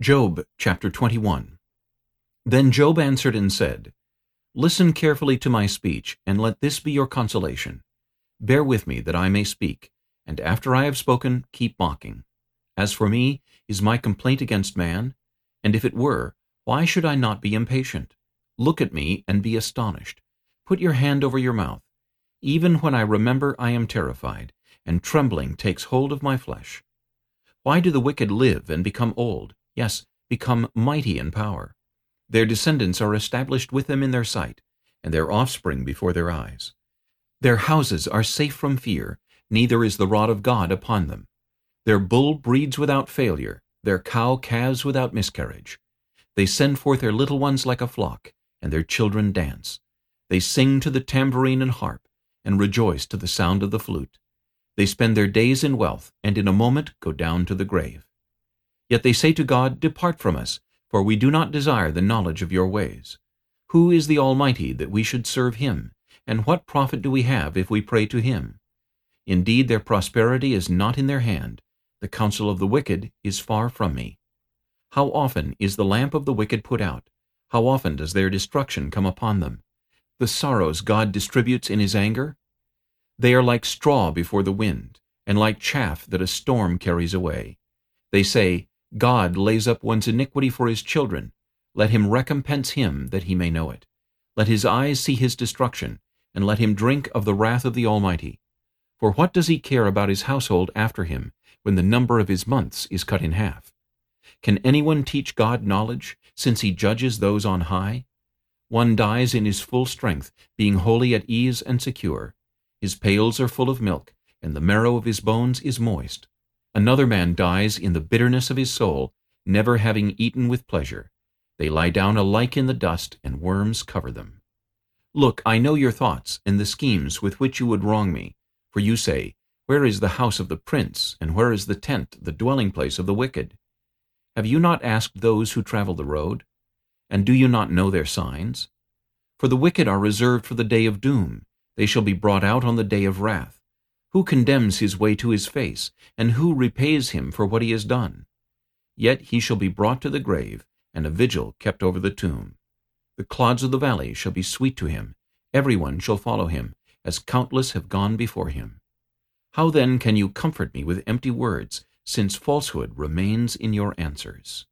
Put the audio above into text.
Job chapter 21 Then Job answered and said, Listen carefully to my speech, and let this be your consolation. Bear with me that I may speak, and after I have spoken, keep mocking. As for me, is my complaint against man? And if it were, why should I not be impatient? Look at me and be astonished. Put your hand over your mouth. Even when I remember I am terrified, and trembling takes hold of my flesh. Why do the wicked live and become old? Yes, become mighty in power. Their descendants are established with them in their sight, and their offspring before their eyes. Their houses are safe from fear, neither is the rod of God upon them. Their bull breeds without failure, their cow calves without miscarriage. They send forth their little ones like a flock, and their children dance. They sing to the tambourine and harp, and rejoice to the sound of the flute. They spend their days in wealth, and in a moment go down to the grave. Yet they say to God, Depart from us, for we do not desire the knowledge of your ways. Who is the Almighty that we should serve him? And what profit do we have if we pray to him? Indeed, their prosperity is not in their hand. The counsel of the wicked is far from me. How often is the lamp of the wicked put out? How often does their destruction come upon them? The sorrows God distributes in his anger? They are like straw before the wind, and like chaff that a storm carries away. They say, God lays up one's iniquity for his children. Let him recompense him that he may know it. Let his eyes see his destruction, and let him drink of the wrath of the Almighty. For what does he care about his household after him, when the number of his months is cut in half? Can anyone teach God knowledge, since he judges those on high? One dies in his full strength, being wholly at ease and secure. His pails are full of milk, and the marrow of his bones is moist. Another man dies in the bitterness of his soul, never having eaten with pleasure. They lie down alike in the dust, and worms cover them. Look, I know your thoughts, and the schemes with which you would wrong me. For you say, Where is the house of the prince, and where is the tent, the dwelling place of the wicked? Have you not asked those who travel the road? And do you not know their signs? For the wicked are reserved for the day of doom. They shall be brought out on the day of wrath. Who condemns his way to his face, and who repays him for what he has done? Yet he shall be brought to the grave, and a vigil kept over the tomb. The clods of the valley shall be sweet to him, every one shall follow him, as countless have gone before him. How then can you comfort me with empty words, since falsehood remains in your answers?